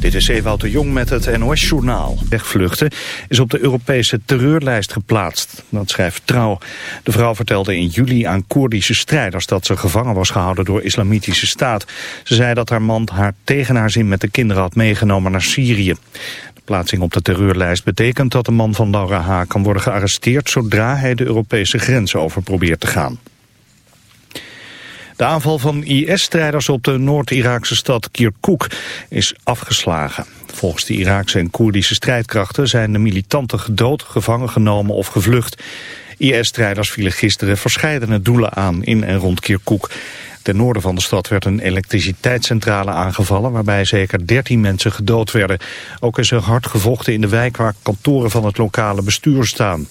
Dit is Ewout Jong met het NOS-journaal. Wegvluchten is op de Europese terreurlijst geplaatst. Dat schrijft Trouw. De vrouw vertelde in juli aan Koerdische strijders... dat ze gevangen was gehouden door islamitische staat. Ze zei dat haar man haar tegen haar zin met de kinderen had meegenomen naar Syrië. De plaatsing op de terreurlijst betekent dat de man van Laura H. kan worden gearresteerd... zodra hij de Europese grens over probeert te gaan. De aanval van IS-strijders op de Noord-Iraakse stad Kirkuk is afgeslagen. Volgens de Iraakse en Koerdische strijdkrachten zijn de militanten gedood, gevangen genomen of gevlucht. IS-strijders vielen gisteren verscheidene doelen aan in en rond Kirkuk. Ten noorden van de stad werd een elektriciteitscentrale aangevallen... waarbij zeker 13 mensen gedood werden. Ook is er hard gevochten in de wijk waar kantoren van het lokale bestuur staan.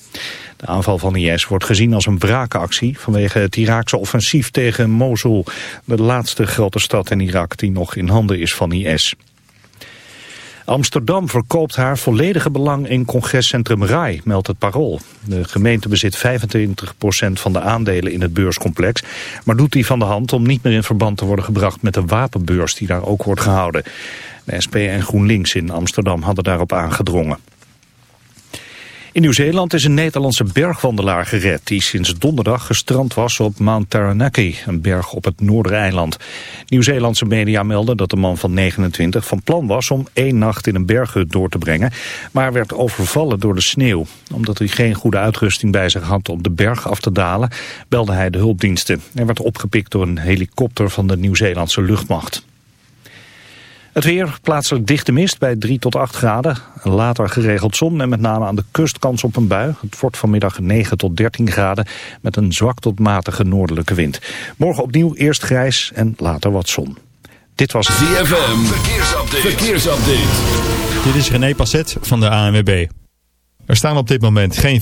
De aanval van IS wordt gezien als een wraakactie vanwege het Iraakse offensief tegen Mosul, de laatste grote stad in Irak die nog in handen is van IS. Amsterdam verkoopt haar volledige belang in congrescentrum RAI, meldt het Parool. De gemeente bezit 25% van de aandelen in het beurscomplex, maar doet die van de hand om niet meer in verband te worden gebracht met de wapenbeurs die daar ook wordt gehouden. De SP en GroenLinks in Amsterdam hadden daarop aangedrongen. In Nieuw-Zeeland is een Nederlandse bergwandelaar gered... die sinds donderdag gestrand was op Mount Taranaki, een berg op het Noordereiland. Nieuw-Zeelandse media melden dat de man van 29 van plan was... om één nacht in een berghut door te brengen... maar werd overvallen door de sneeuw. Omdat hij geen goede uitrusting bij zich had om de berg af te dalen... belde hij de hulpdiensten. Hij werd opgepikt door een helikopter van de Nieuw-Zeelandse luchtmacht. Het weer, plaatselijk dichte mist bij 3 tot 8 graden. Later geregeld zon en met name aan de kust kans op een bui. Het wordt vanmiddag 9 tot 13 graden met een zwak tot matige noordelijke wind. Morgen opnieuw eerst grijs en later wat zon. Dit was ZFM, verkeersupdate. verkeersupdate. Dit is René Passet van de ANWB. Er staan op dit moment geen...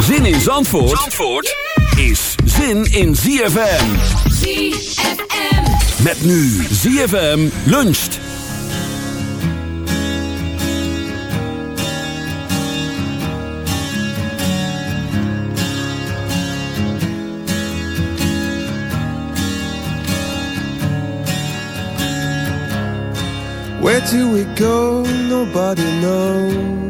Zin in Zandvoort, Zandvoort is zin in ZFM. ZFM. Met nu ZFM luncht. Where do we go? Nobody knows.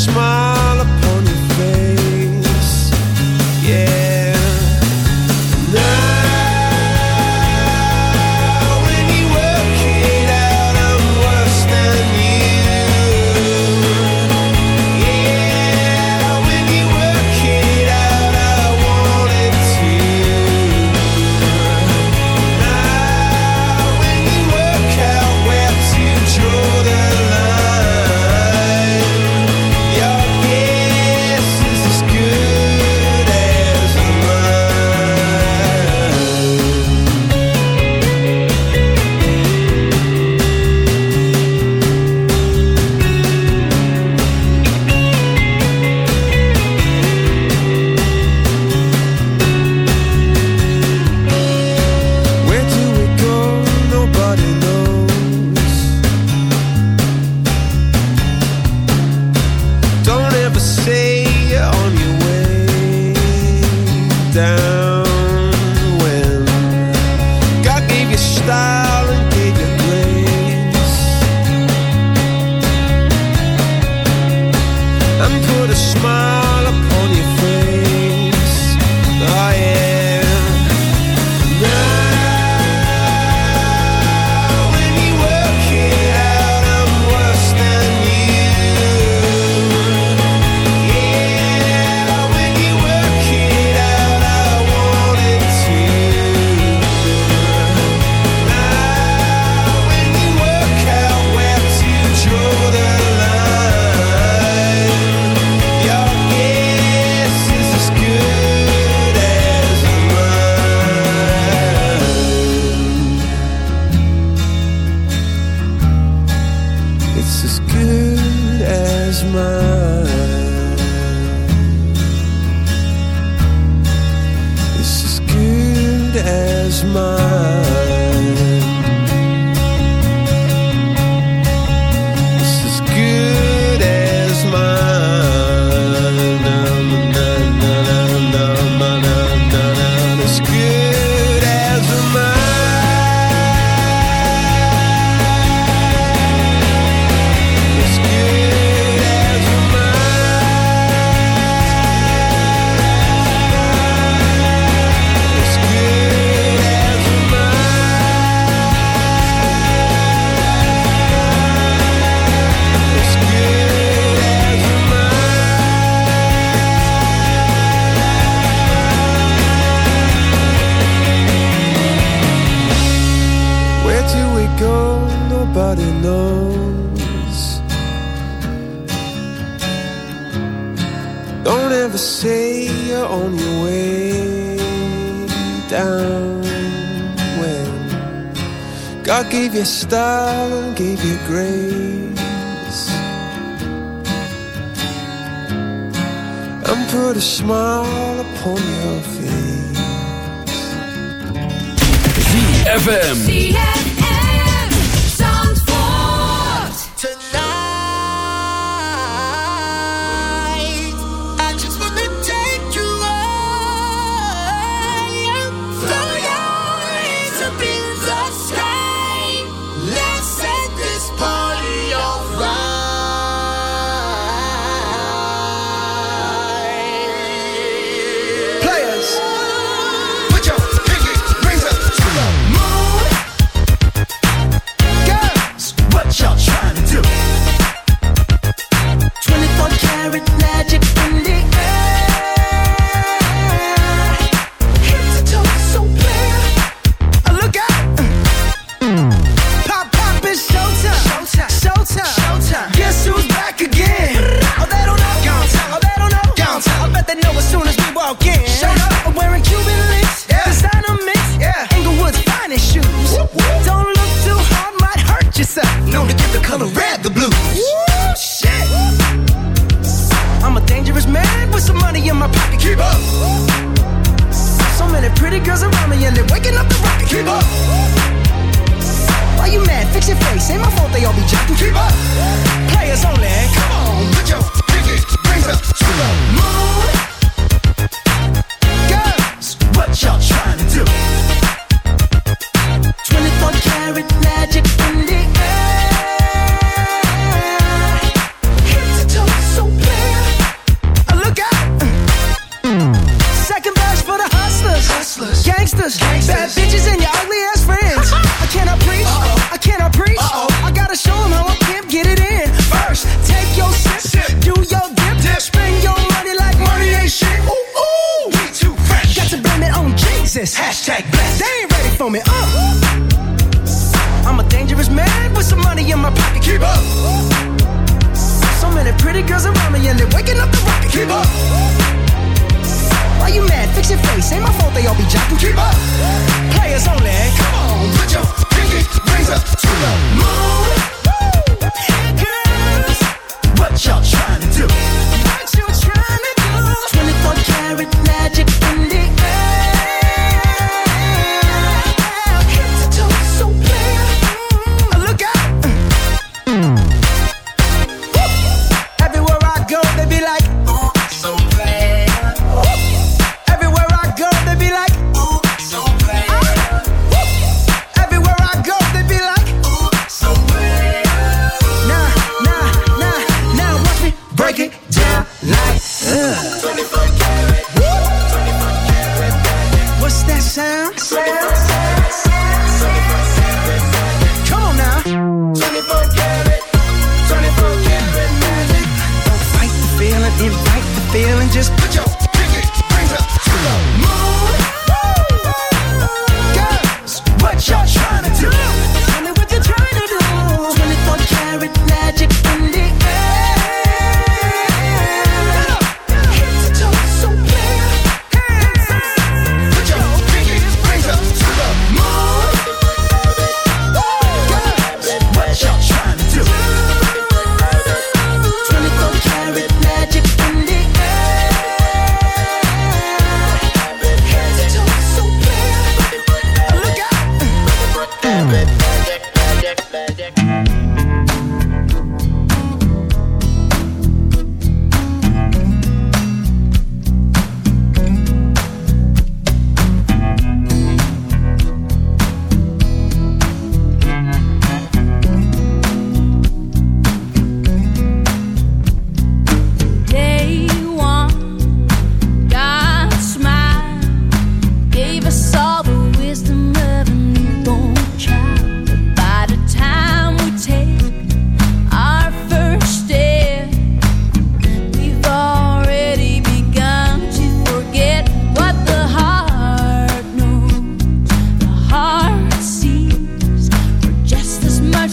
smile.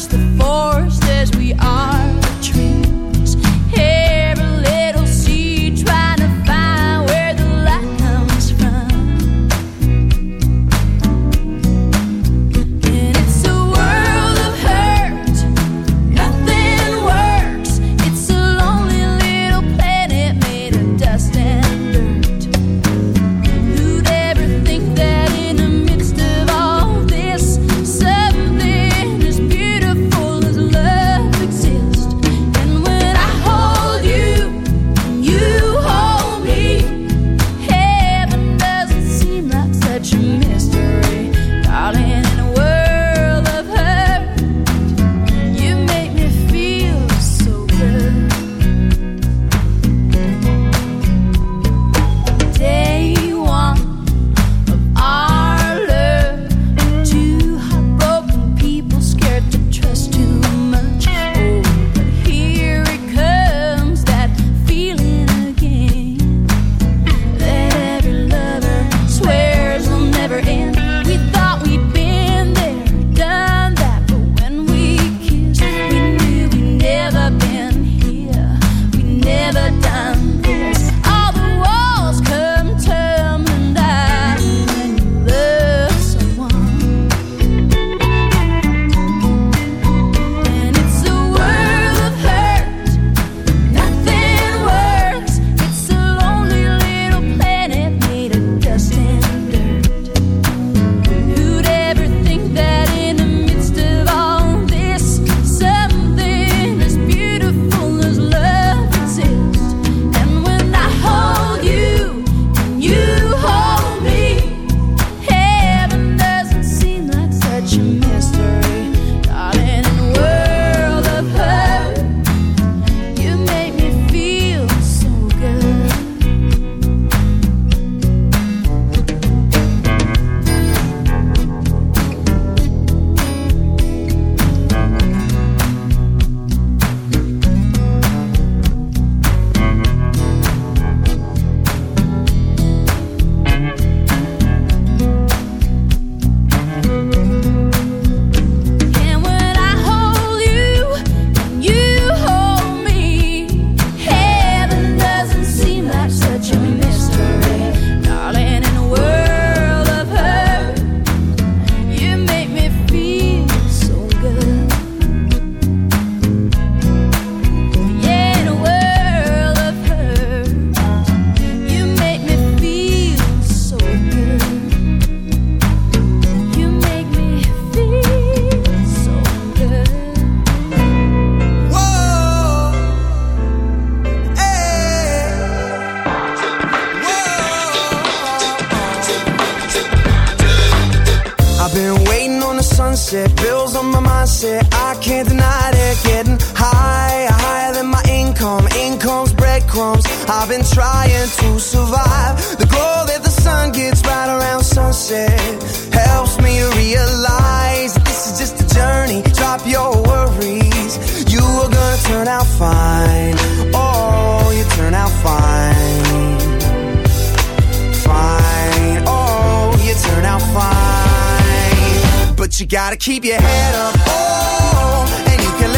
the forest as we are.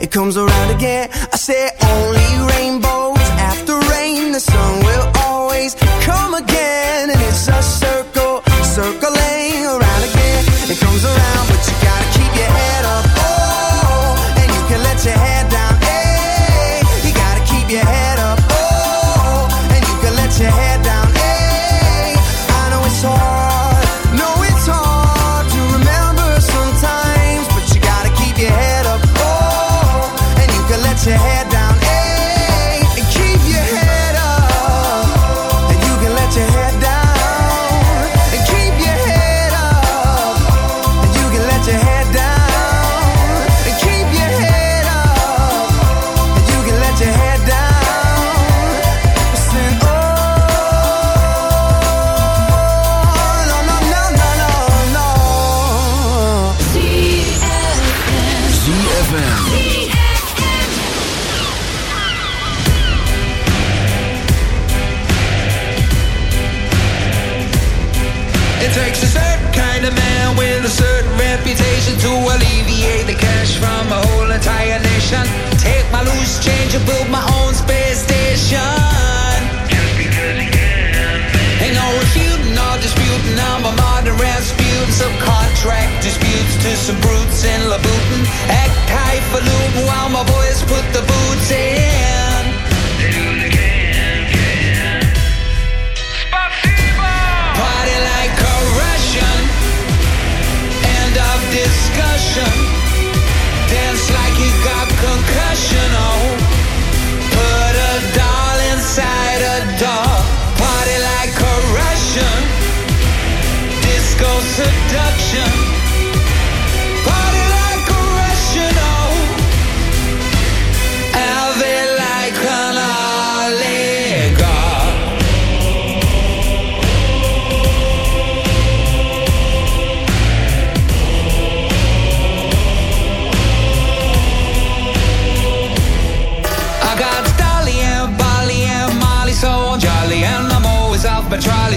It comes around again. I say only rainbows after rain. The sun will always come again.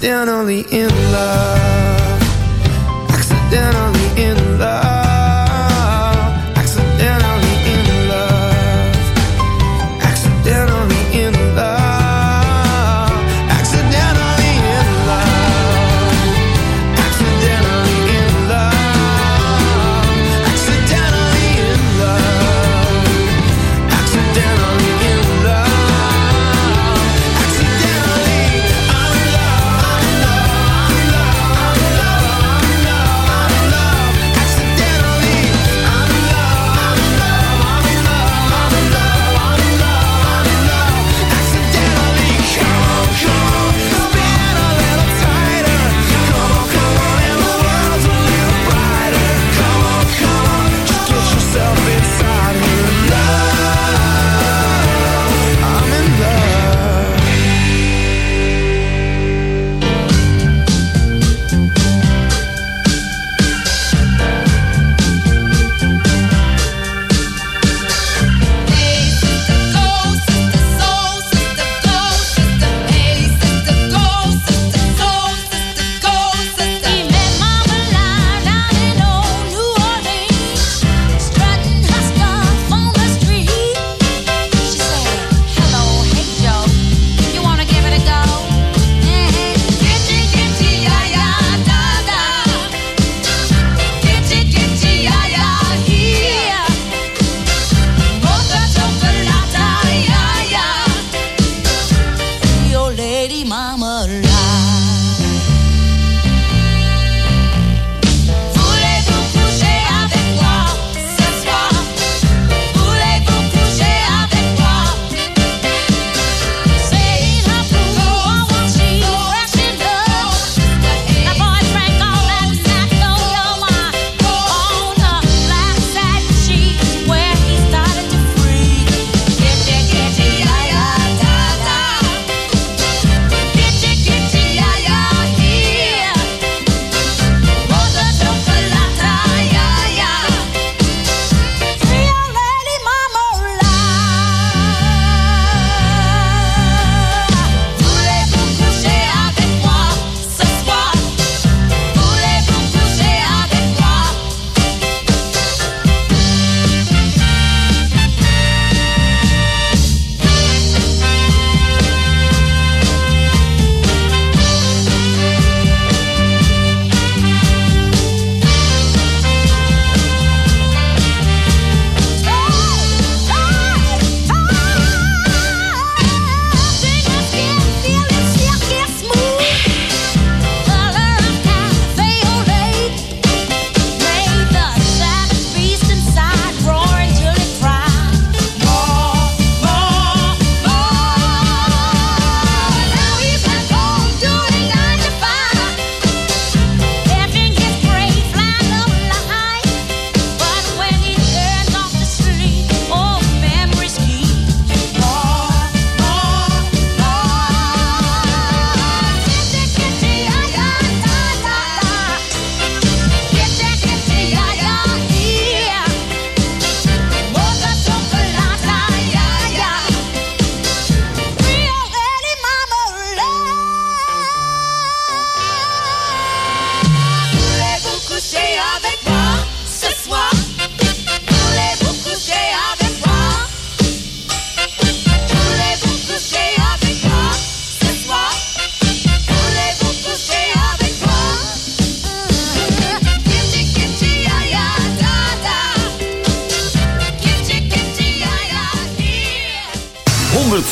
down on the in love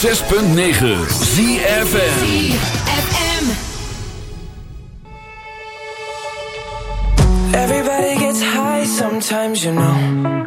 106.9 ZFM Everybody gets high sometimes, you know.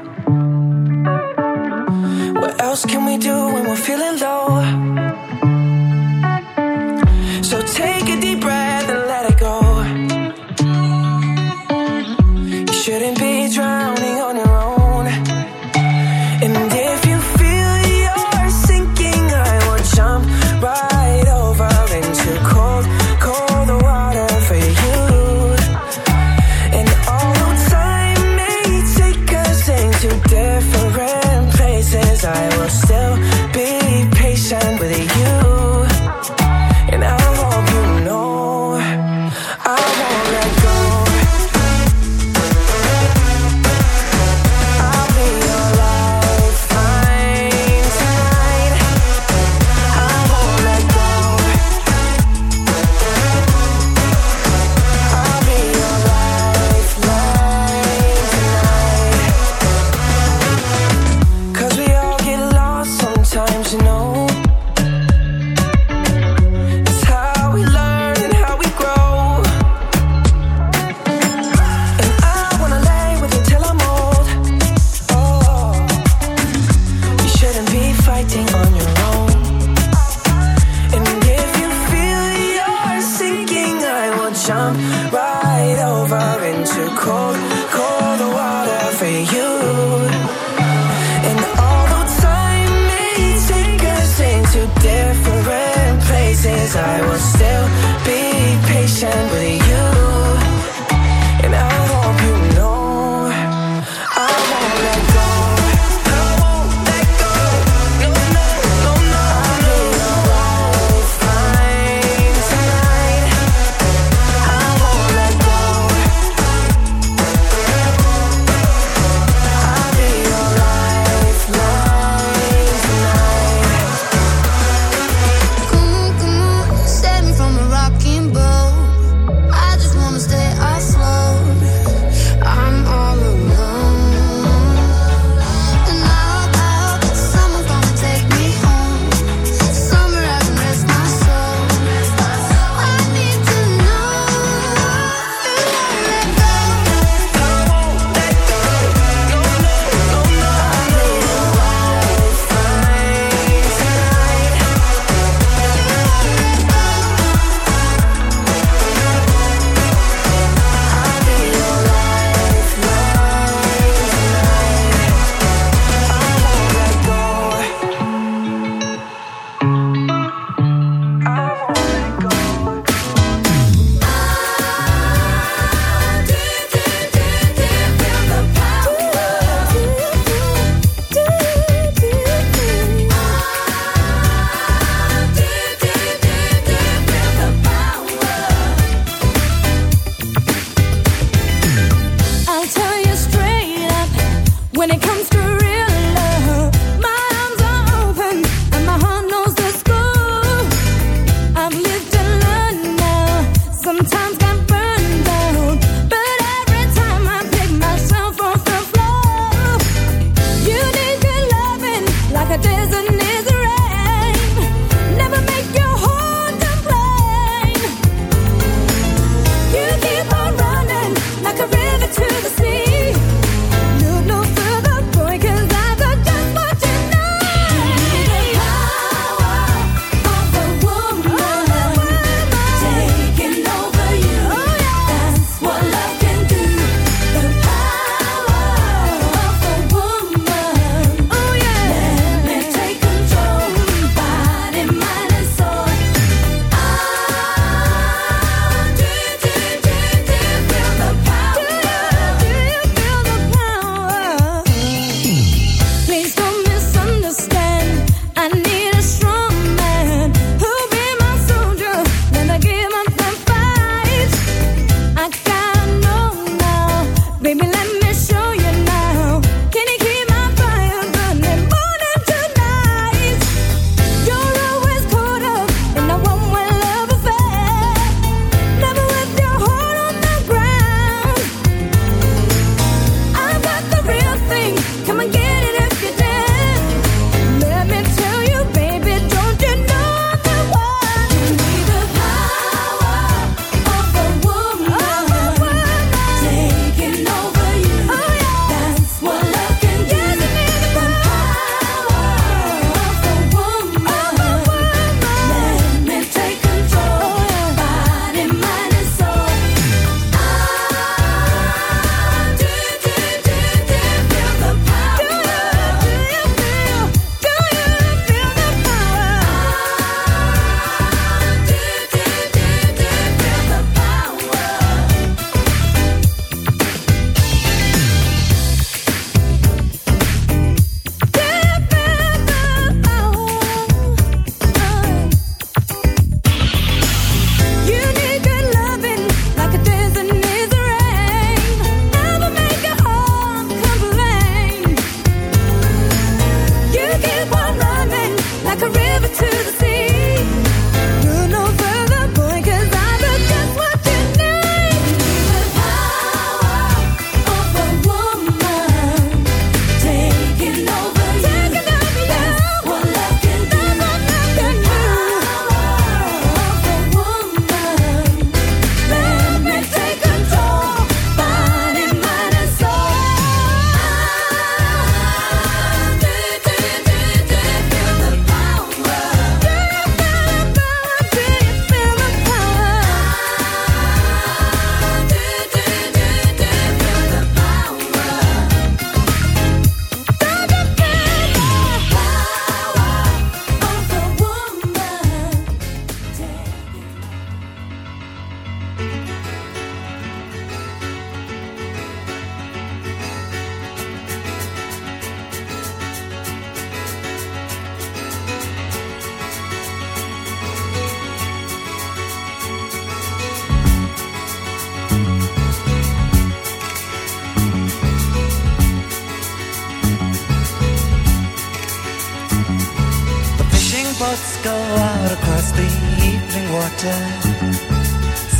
Across the evening water,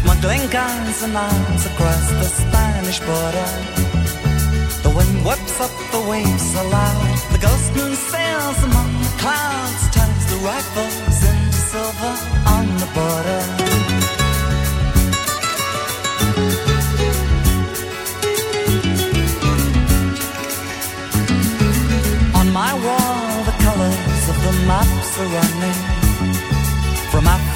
smuggling guns and arms across the Spanish border. The wind whips up the waves aloud. The ghost moon sails among the clouds, turns the rifles into silver on the border. On my wall, the colors of the maps are running.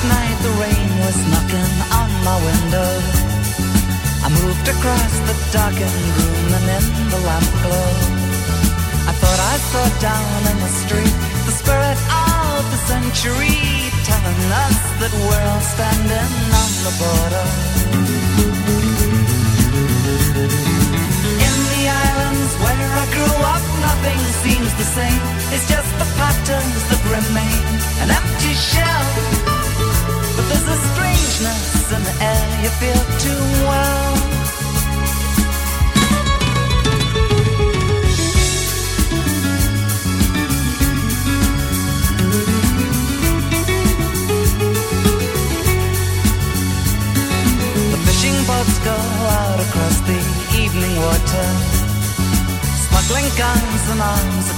Last night, the rain was knocking on my window. I moved across the darkened room and in the lamp glow. I thought I saw down in the street the spirit of the century telling us that we're all standing on the border.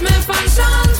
Het ritme van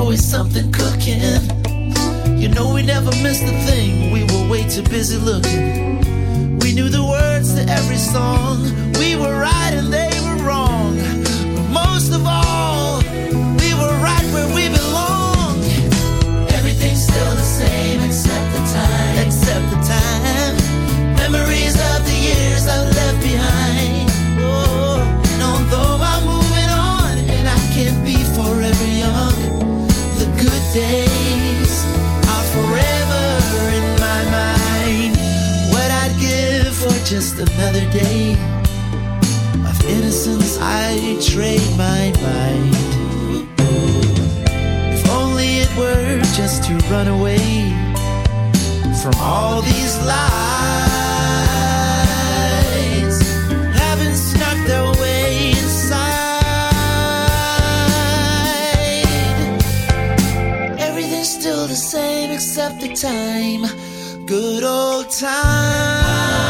always something cooking. You know we never missed a thing. We were way too busy looking. We knew the words to every song. We were riding. there. just another day of innocence. I trade my mind. If only it were just to run away from all these lies. Of the time. Good old time.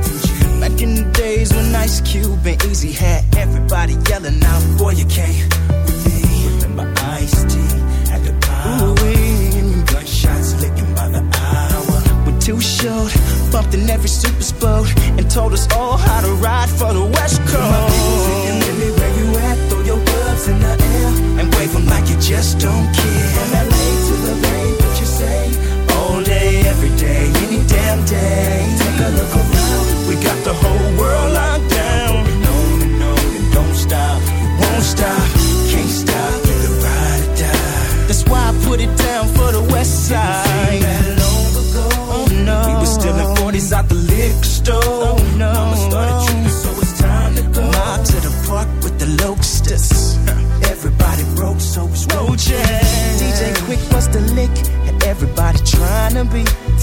Back in the days when Ice Cube and Eazy had everybody yelling out, Boy, you can't with me. Remember Ice T at the power. Gunshots licking by the hour. We're too short, bumped in every super boat, and told us all how to ride for the West Coast. My people singing, baby, where you at? Throw your gloves in the air and wave 'em like you just don't care. Every day, any damn day. Take a look around, we got the whole world locked down. And on and on and don't stop, won't stop, can't stop, you the ride or die. That's why I put it down for the West Side. Oh no, we were stealing 40s out the liquor store. Oh no, Mama started tripping, so it's time to go. Mob to the park with the locusts. Everybody broke, so it's roaches. DJ Quik was the lick, and everybody trying to be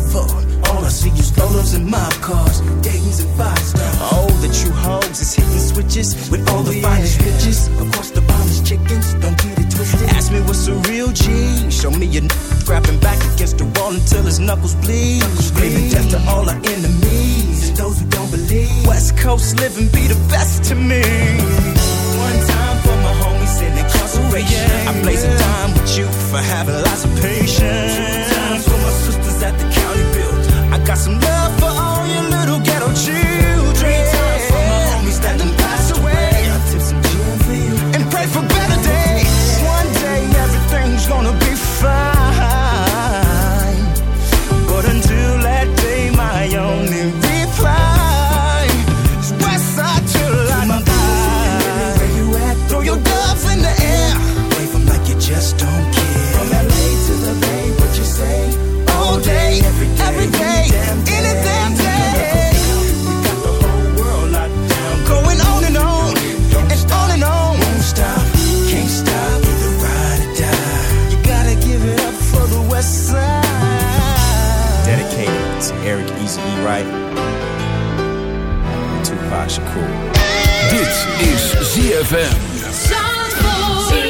Boulevard. All I see is rollers and mob cars, Dayton's and five stars. Oh, the true hoes is hitting switches with all the finest bitches. Of course, the finest chickens, don't get it twisted. Ask me what's a real G. Show me a n- grabbing back against the wall until his knuckles bleed. Screaming death to all our enemies and those who don't believe. West Coast living be the best to me. One time for my homies in incarceration. Oh, I blaze a dime with you for having lots of patience. Two times for my sisters at the. I got some love for all your little ghetto children. Three times for my homies that done passed away. I tip some gin for you and pray for better days. One day everything's gonna be fine. And Tupac Shakur. Dit is ZFM. I